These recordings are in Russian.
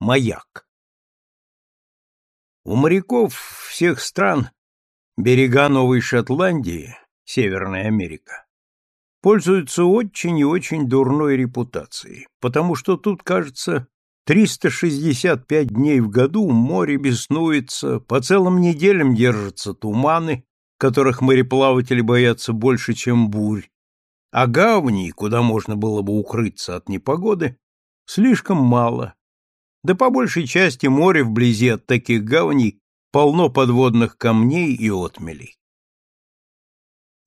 Маяк. У моряков всех стран берега Новой Шотландии, Северная Америка, пользуются очень и очень дурной репутацией, потому что тут, кажется, 365 дней в году море беснуется, по целым неделям держатся туманы, которых мореплаватели боятся больше, чем бурь, а гаваней, куда можно было бы укрыться от непогоды, слишком мало. Да по большей части море вблизи от таких гаваней полно подводных камней и отмелей.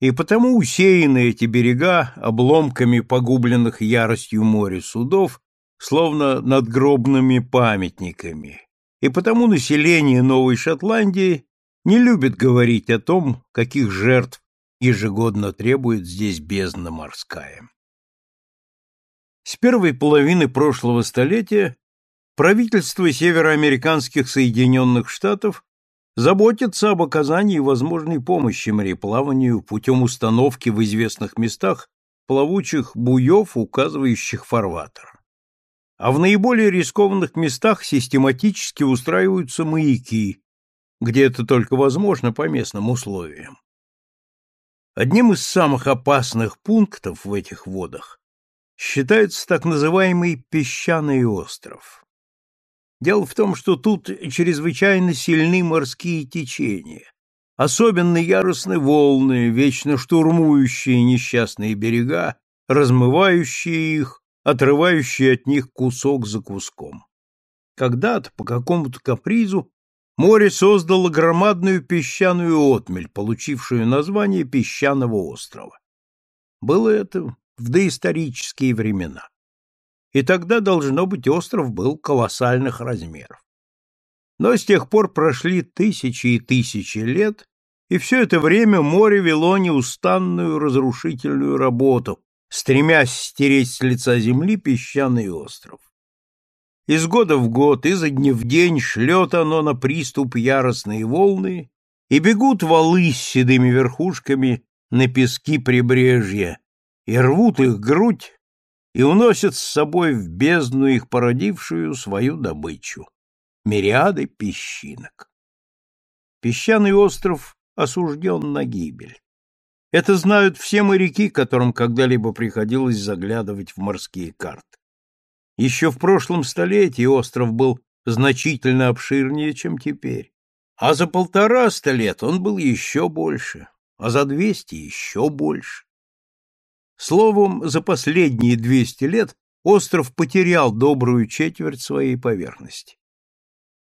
И потому усеяны эти берега обломками погубленных яростью моря судов, словно надгробными памятниками. И потому население Новой Шотландии не любит говорить о том, каких жертв ежегодно требует здесь бездна морская. С первой половины прошлого столетия правительство североамериканских Соединенных Штатов заботится об оказании возможной помощи мореплаванию путем установки в известных местах плавучих буев, указывающих фарватер. А в наиболее рискованных местах систематически устраиваются маяки, где это только возможно по местным условиям. Одним из самых опасных пунктов в этих водах считается так называемый песчаный остров. Дело в том, что тут чрезвычайно сильны морские течения, особенно яростны волны, вечно штурмующие несчастные берега, размывающие их, отрывающие от них кусок за куском. Когда-то по какому-то капризу море создало громадную песчаную отмель, получившую название песчаного острова. Было это в доисторические времена. И тогда, должно быть, остров был колоссальных размеров. Но с тех пор прошли тысячи и тысячи лет, и все это время море вело неустанную разрушительную работу, стремясь стереть с лица земли песчаный остров. Из года в год, изо дня в день шлет оно на приступ яростные волны, и бегут валы с седыми верхушками на пески прибрежья, и рвут их грудь, и уносят с собой в бездну их породившую свою добычу — мириады песчинок. Песчаный остров осужден на гибель. Это знают все моряки, которым когда-либо приходилось заглядывать в морские карты. Еще в прошлом столетии остров был значительно обширнее, чем теперь. А за полтораста лет он был еще больше, а за двести еще больше. Словом, за последние двести лет остров потерял добрую четверть своей поверхности.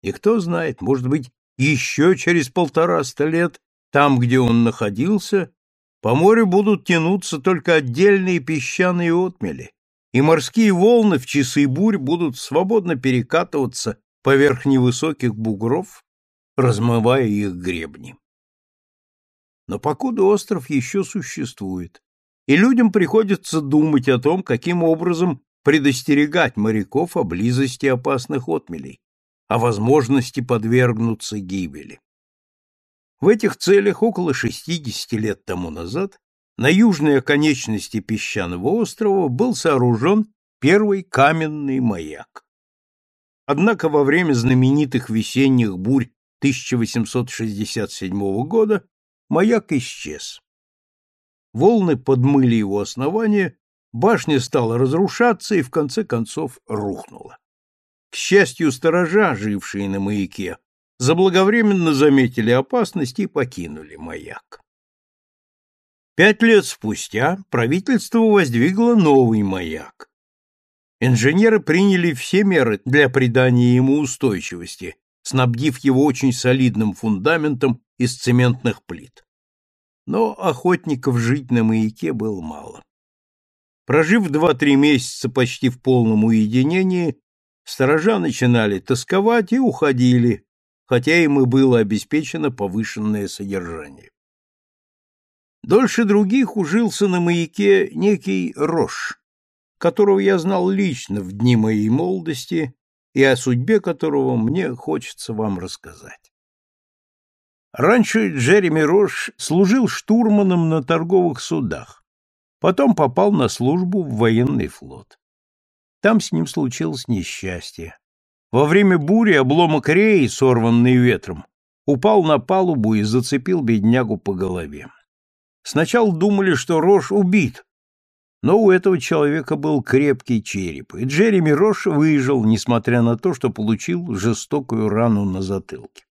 И кто знает, может быть, еще через полтораста лет там, где он находился, по морю будут тянуться только отдельные песчаные отмели, и морские волны в часы бурь будут свободно перекатываться поверх невысоких бугров, размывая их гребни. Но покуда остров еще существует, и людям приходится думать о том, каким образом предостерегать моряков о близости опасных отмелей, о возможности подвергнуться гибели. В этих целях около 60 лет тому назад на южной оконечности песчаного острова был сооружен первый каменный маяк. Однако во время знаменитых весенних бурь 1867 года маяк исчез. Волны подмыли его основание, башня стала разрушаться и в конце концов рухнула. К счастью, сторожа, жившие на маяке, заблаговременно заметили опасность и покинули маяк. Пять лет спустя правительство воздвигло новый маяк. Инженеры приняли все меры для придания ему устойчивости, снабдив его очень солидным фундаментом из цементных плит. Но охотников жить на маяке было мало. Прожив два-три месяца почти в полном уединении, сторожа начинали тосковать и уходили, хотя им и было обеспечено повышенное содержание. Дольше других ужился на маяке некий Рош, которого я знал лично в дни моей молодости и о судьбе которого мне хочется вам рассказать. Раньше Джереми Рош служил штурманом на торговых судах, потом попал на службу в военный флот. Там с ним случилось несчастье. Во время бури обломок реи, сорванный ветром, упал на палубу и зацепил беднягу по голове. Сначала думали, что Рош убит, но у этого человека был крепкий череп, и Джереми Рош выжил, несмотря на то, что получил жестокую рану на затылке.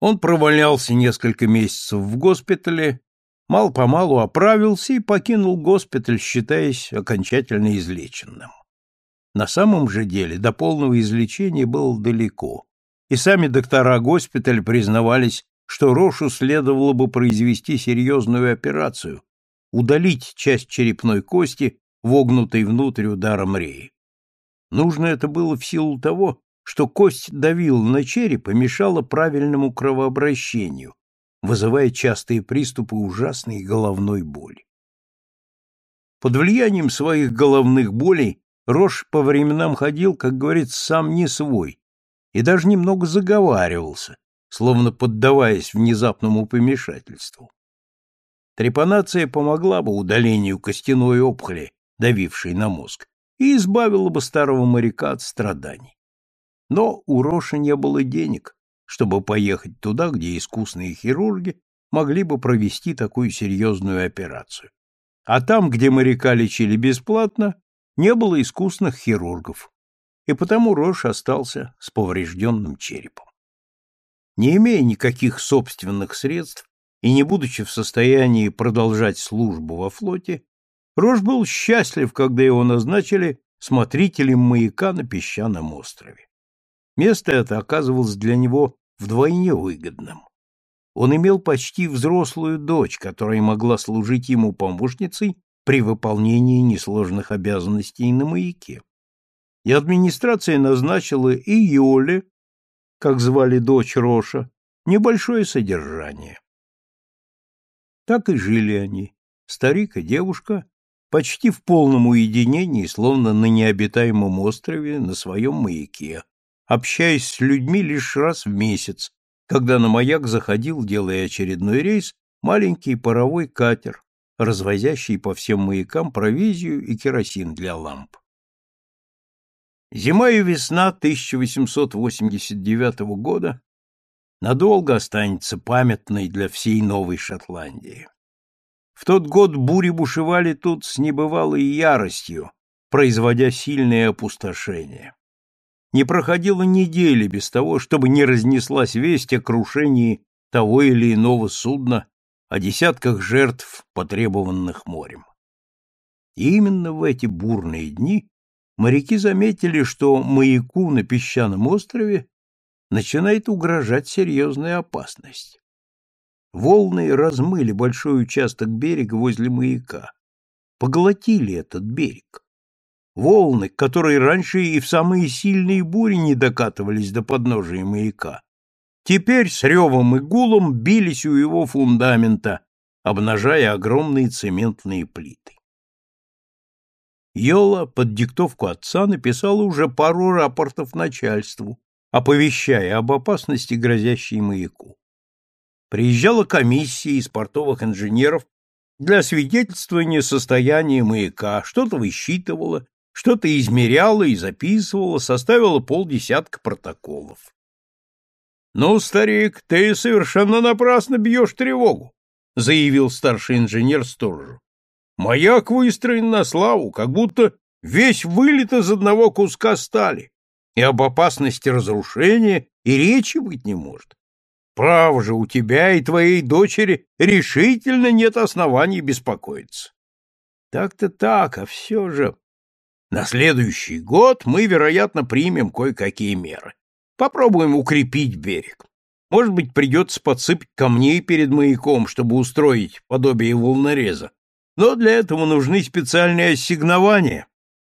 Он провалялся несколько месяцев в госпитале, мал-помалу оправился и покинул госпиталь, считаясь окончательно излеченным. На самом же деле до полного излечения было далеко, и сами доктора госпиталя признавались, что Рошу следовало бы произвести серьезную операцию, удалить часть черепной кости, вогнутой внутрь ударом реи. Нужно это было в силу того, что кость давила на череп и мешала правильному кровообращению, вызывая частые приступы ужасной головной боли. Под влиянием своих головных болей Рош по временам ходил, как говорится, сам не свой, и даже немного заговаривался, словно поддаваясь внезапному помешательству. Трепанация помогла бы удалению костяной опухоли, давившей на мозг, и избавила бы старого моряка от страданий. Но у Роша не было денег, чтобы поехать туда, где искусные хирурги могли бы провести такую серьезную операцию. А там, где моряка лечили бесплатно, не было искусных хирургов, и потому Рош остался с поврежденным черепом. Не имея никаких собственных средств и не будучи в состоянии продолжать службу во флоте, Рош был счастлив, когда его назначили смотрителем маяка на песчаном острове. Место это оказывалось для него вдвойне выгодным. Он имел почти взрослую дочь, которая могла служить ему помощницей при выполнении несложных обязанностей на маяке. И администрация назначила и Юле, как звали дочь Роша, небольшое содержание. Так и жили они, старик и девушка, почти в полном уединении, словно на необитаемом острове на своем маяке, общаясь с людьми лишь раз в месяц, когда на маяк заходил, делая очередной рейс, маленький паровой катер, развозящий по всем маякам провизию и керосин для ламп. Зима и весна 1889 года надолго останется памятной для всей Новой Шотландии. В тот год бури бушевали тут с небывалой яростью, производя сильное опустошение. Не проходило недели без того, чтобы не разнеслась весть о крушении того или иного судна, о десятках жертв, потребованных морем. И именно в эти бурные дни моряки заметили, что маяку на песчаном острове начинает угрожать серьезная опасность. Волны размыли большой участок берега возле маяка, поглотили этот берег. Волны, которые раньше и в самые сильные бури не докатывались до подножия маяка, теперь с ревом и гулом бились у его фундамента, обнажая огромные цементные плиты. Йола под диктовку отца написала уже пару рапортов начальству, оповещая об опасности, грозящей маяку. Приезжала комиссия из портовых инженеров для свидетельствования состояния маяка, что-то высчитывала, что-то измеряла и записывала, составила полдесятка протоколов. — Ну, старик, ты совершенно напрасно бьешь тревогу, — заявил старший инженер сторожу. — Маяк выстроен на славу, как будто весь вылет из одного куска стали и об опасности разрушения и речи быть не может. Право же, у тебя и твоей дочери решительно нет оснований беспокоиться. Так-то так, а все же... На следующий год мы, вероятно, примем кое-какие меры. Попробуем укрепить берег. Может быть, придется подсыпать камней перед маяком, чтобы устроить подобие волнореза. Но для этого нужны специальные ассигнования,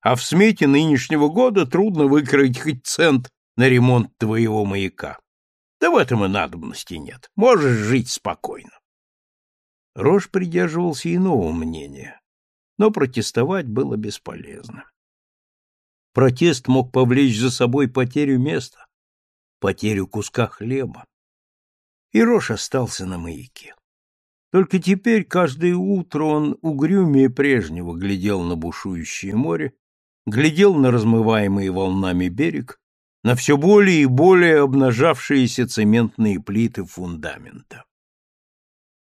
а в смете нынешнего года трудно выкроить хоть цент на ремонт твоего маяка. Да в этом и надобности нет. Можешь жить спокойно. Рож придерживался иного мнения, но протестовать было бесполезно. Протест мог повлечь за собой потерю места, потерю куска хлеба. И Рош остался на маяке. Только теперь каждое утро он угрюмее прежнего глядел на бушующее море глядел на размываемый волнами берег на все более и более обнажавшиеся цементные плиты фундамента.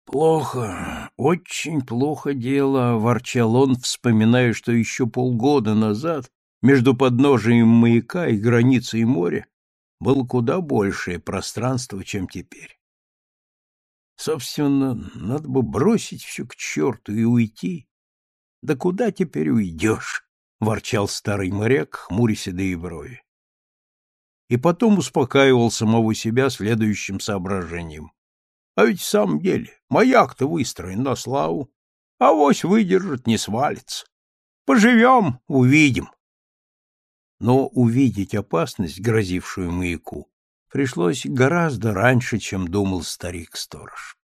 «Плохо, очень плохо дело», — ворчал он, вспоминая, что еще полгода назад между подножием маяка и границей моря было куда большее пространство, чем теперь. Собственно, надо бы бросить все к черту и уйти. Да куда теперь уйдешь? — ворчал старый моряк, хмуря седые брови. И потом успокаивал самого себя следующим соображением. А ведь в самом деле маяк-то выстроен на славу, а вось выдержит, не свалится. Поживем, увидим. Но увидеть опасность, грозившую маяку, пришлось гораздо раньше, чем думал старик-сторож.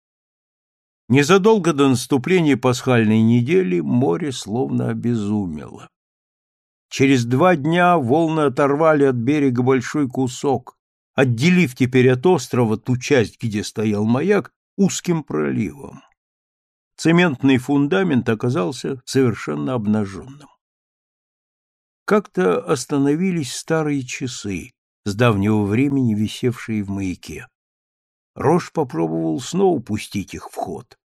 Незадолго до наступления пасхальной недели море словно обезумело. Через два дня волны оторвали от берега большой кусок, отделив теперь от острова ту часть, где стоял маяк, узким проливом. Цементный фундамент оказался совершенно обнаженным. Как-то остановились старые часы, с давнего времени висевшие в маяке. Рош попробовал снова пустить их в ход,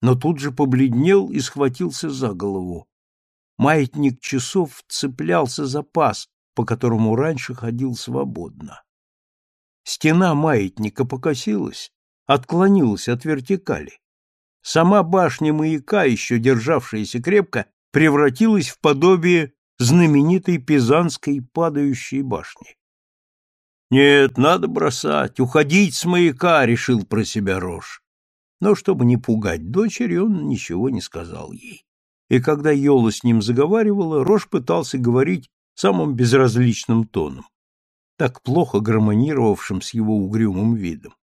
но тут же побледнел и схватился за голову. Маятник часов цеплялся за паз, по которому раньше ходил свободно. Стена маятника покосилась, отклонилась от вертикали. Сама башня маяка, еще державшаяся крепко, превратилась в подобие знаменитой пизанской падающей башни. Нет, надо бросать, уходить с маяка, решил про себя Рош. Но чтобы не пугать дочери, он ничего не сказал ей. И когда Йола с ним заговаривала, Рош пытался говорить самым безразличным тоном, так плохо гармонировавшим с его угрюмым видом.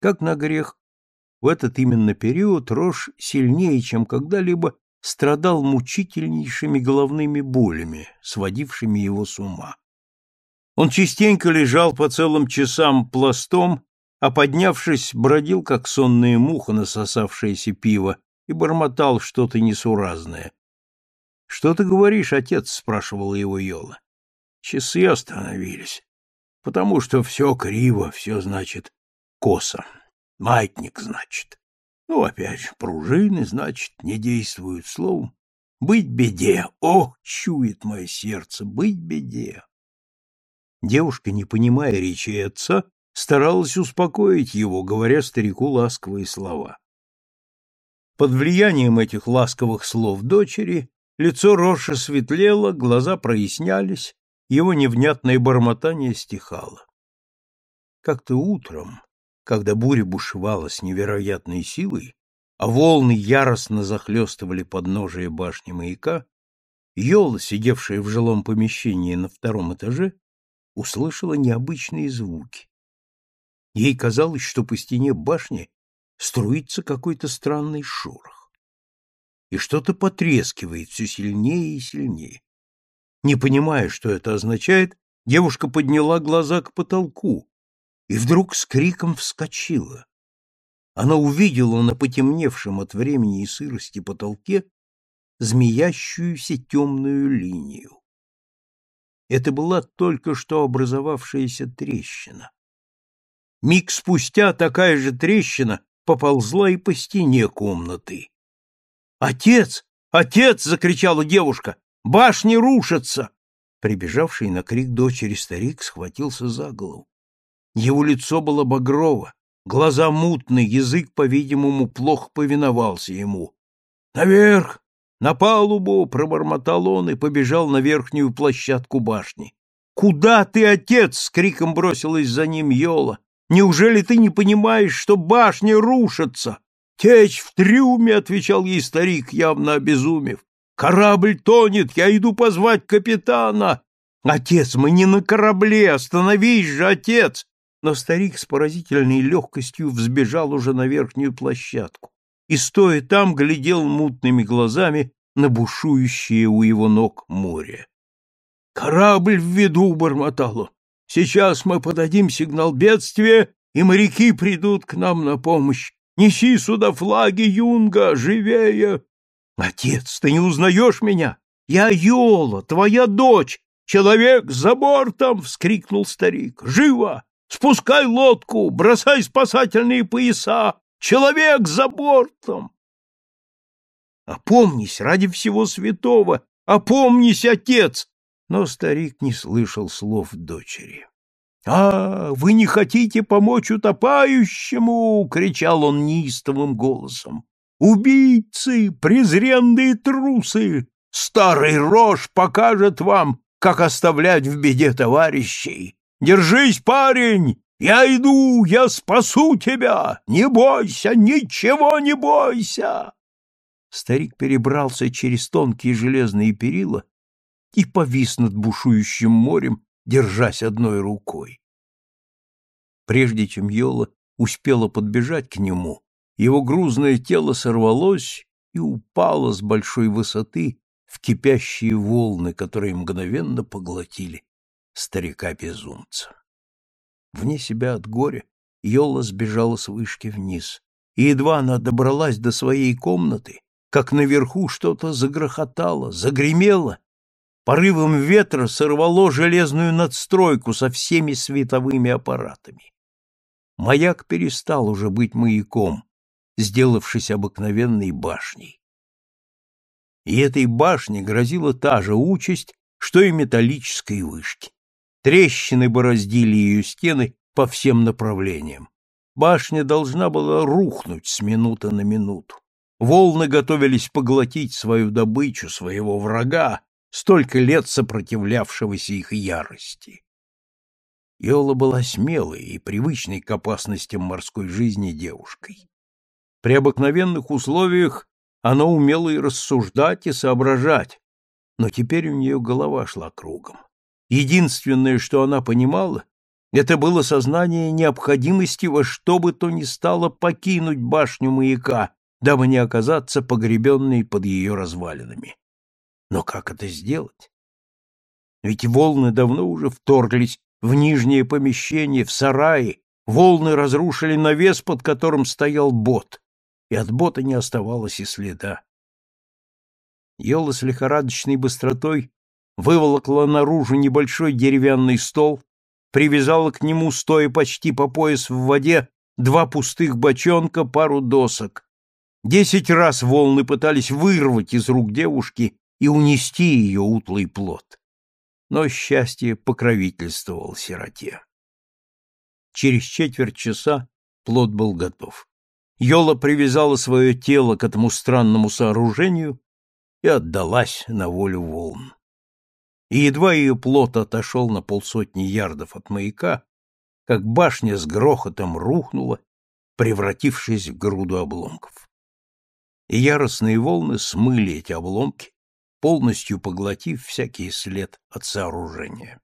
Как на грех, в этот именно период Рош сильнее, чем когда-либо, страдал мучительнейшими головными болями, сводившими его с ума. Он частенько лежал по целым часам пластом, а поднявшись, бродил, как сонная муха, насосавшаяся пиво, и бормотал что-то несуразное. — Что ты говоришь, отец? — спрашивала его Йола. — Часы остановились, потому что все криво, все, значит, косо. Маятник, значит. Ну, опять пружины, значит, не действуют. Словом, быть беде. О, чует мое сердце, быть беде. Девушка, не понимая речи отца, старалась успокоить его, говоря старику ласковые слова. Под влиянием этих ласковых слов дочери лицо Роша светлело, глаза прояснялись, его невнятное бормотание стихало. Как-то утром, когда буря бушевала с невероятной силой, а волны яростно захлестывали подножие башни маяка, Йола, сидевшая в жилом помещении на втором этаже, услышала необычные звуки. Ей казалось, что по стене башни струится какой-то странный шорох. И что-то потрескивает все сильнее и сильнее. Не понимая, что это означает, девушка подняла глаза к потолку и вдруг с криком вскочила. Она увидела на потемневшем от времени и сырости потолке змеящуюся темную линию. Это была только что образовавшаяся трещина. Миг спустя такая же трещина поползла и по стене комнаты. «Отец! Отец!» — закричала девушка. «Башни рушатся!» Прибежавший на крик дочери старик схватился за голову. Его лицо было багрово, глаза мутные, язык, по-видимому, плохо повиновался ему. «Наверх! На палубу!» — пробормотал он и побежал на верхнюю площадку башни. «Куда ты, отец?» — с криком бросилась за ним Йола. «Неужели ты не понимаешь, что башни рушатся?» «Течь в трюме!» — отвечал ей старик, явно обезумев. «Корабль тонет! Я иду позвать капитана!» «Отец, мы не на корабле! Остановись же, отец!» Но старик с поразительной легкостью взбежал уже на верхнюю площадку и, стоя там, глядел мутными глазами на бушующее у его ног море. «Корабль в виду!» — бормотал он. «Сейчас мы подадим сигнал бедствия, и моряки придут к нам на помощь. Неси сюда флаги юнга, живее!» «Отец, ты не узнаешь меня? Я Йола, твоя дочь! Человек за бортом! — вскрикнул старик. — Живо! Спускай лодку! Бросай спасательные пояса! Человек за бортом! Опомнись ради всего святого! Опомнись, отец! Но старик не слышал слов дочери. «А, вы не хотите помочь утопающему!» — кричал он неистовым голосом. «Убийцы, презренные трусы! Старый рожь покажет вам, как оставлять в беде товарищей! Держись, парень! Я иду, я спасу тебя! Не бойся, ничего не бойся!» Старик перебрался через тонкие железные перила и повис над бушующим морем, держась одной рукой. Прежде чем Йола успела подбежать к нему, его грузное тело сорвалось и упало с большой высоты в кипящие волны, которые мгновенно поглотили старика-безумца. Вне себя от горя Йола сбежала с вышки вниз, и едва она добралась до своей комнаты, как наверху что-то загрохотало, загремело, порывом ветра сорвало железную надстройку со всеми световыми аппаратами. Маяк перестал уже быть маяком, сделавшись обыкновенной башней. И этой башне грозила та же участь, что и металлической вышки. Трещины бороздили ее стены по всем направлениям. Башня должна была рухнуть с минуты на минуту. Волны готовились поглотить свою добычу, своего врага, столько лет сопротивлявшегося их ярости. Йола была смелой и привычной к опасностям морской жизни девушкой. При обыкновенных условиях она умела и рассуждать, и соображать, но теперь у нее голова шла кругом. Единственное, что она понимала, это было сознание необходимости во что бы то ни стало покинуть башню маяка, дабы не оказаться погребенной под ее развалинами. Но как это сделать? Ведь волны давно уже вторглись в нижнее помещение, в сараи, волны разрушили навес, под которым стоял бот, и от бота не оставалось и следа. Йола с лихорадочной быстротой выволокла наружу небольшой деревянный стол, привязала к нему, стоя почти по пояс в воде, два пустых бочонка, пару досок. Десять раз волны пытались вырвать из рук девушки и унести ее утлый плод. Но счастье покровительствовал сироте. Через четверть часа плод был готов. Йола привязала свое тело к этому странному сооружению и отдалась на волю волн. И едва ее плод отошел на полсотни ярдов от маяка, как башня с грохотом рухнула, превратившись в груду обломков. И яростные волны смыли эти обломки, полностью поглотив всякий след от сооружения.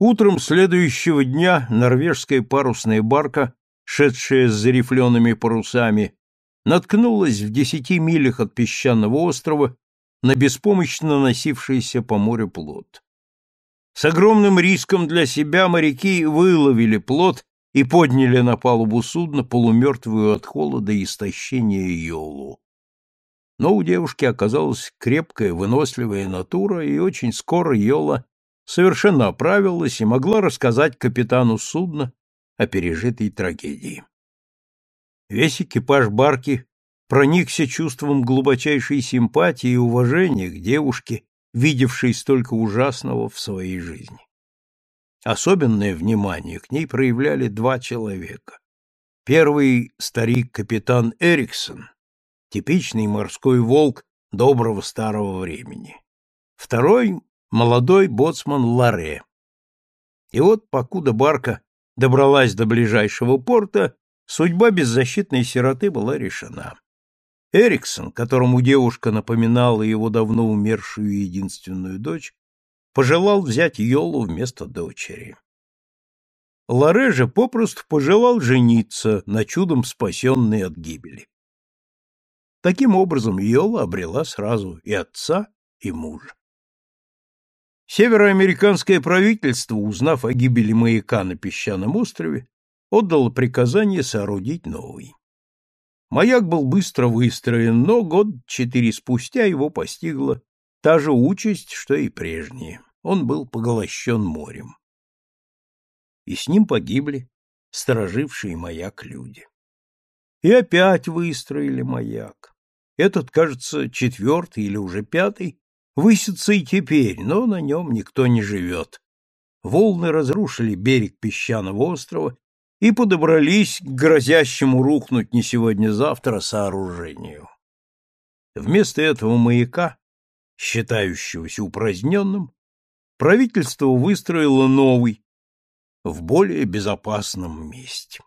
Утром следующего дня норвежская парусная барка, шедшая с зарифленными парусами, наткнулась в десяти милях от песчаного острова на беспомощно носившийся по морю плот. С огромным риском для себя моряки выловили плот и подняли на палубу судна полумертвую от холода и истощения Йолу. Но у девушки оказалась крепкая, выносливая натура, и очень скоро Йола совершенно оправилась и могла рассказать капитану судна о пережитой трагедии. Весь экипаж барки проникся чувством глубочайшей симпатии и уважения к девушке, видевшей столько ужасного в своей жизни. Особенное внимание к ней проявляли два человека. Первый — старик-капитан Эриксон, типичный морской волк доброго старого времени. Второй — молодой боцман Ларе. И вот, покуда барка добралась до ближайшего порта, судьба беззащитной сироты была решена. Эриксон, которому девушка напоминала его давно умершую единственную дочь, пожелал взять Йолу вместо дочери. Ларе же попросту пожелал жениться на чудом спасенной от гибели. Таким образом, Йола обрела сразу и отца, и мужа. Североамериканское правительство, узнав о гибели маяка на песчаном острове, отдало приказание соорудить новый. Маяк был быстро выстроен, но год четыре спустя его постигла Та же участь, что и прежние. Он был поглощен морем. И с ним погибли сторожившие маяк люди. И опять выстроили маяк. Этот, кажется, четвертый или уже пятый, высится и теперь, но на нем никто не живет. Волны разрушили берег песчаного острова и подобрались к грозящему рухнуть не сегодня-завтра сооружению. Вместо этого маяка, считающегося упраздненным, правительство выстроило новый, в более безопасном месте.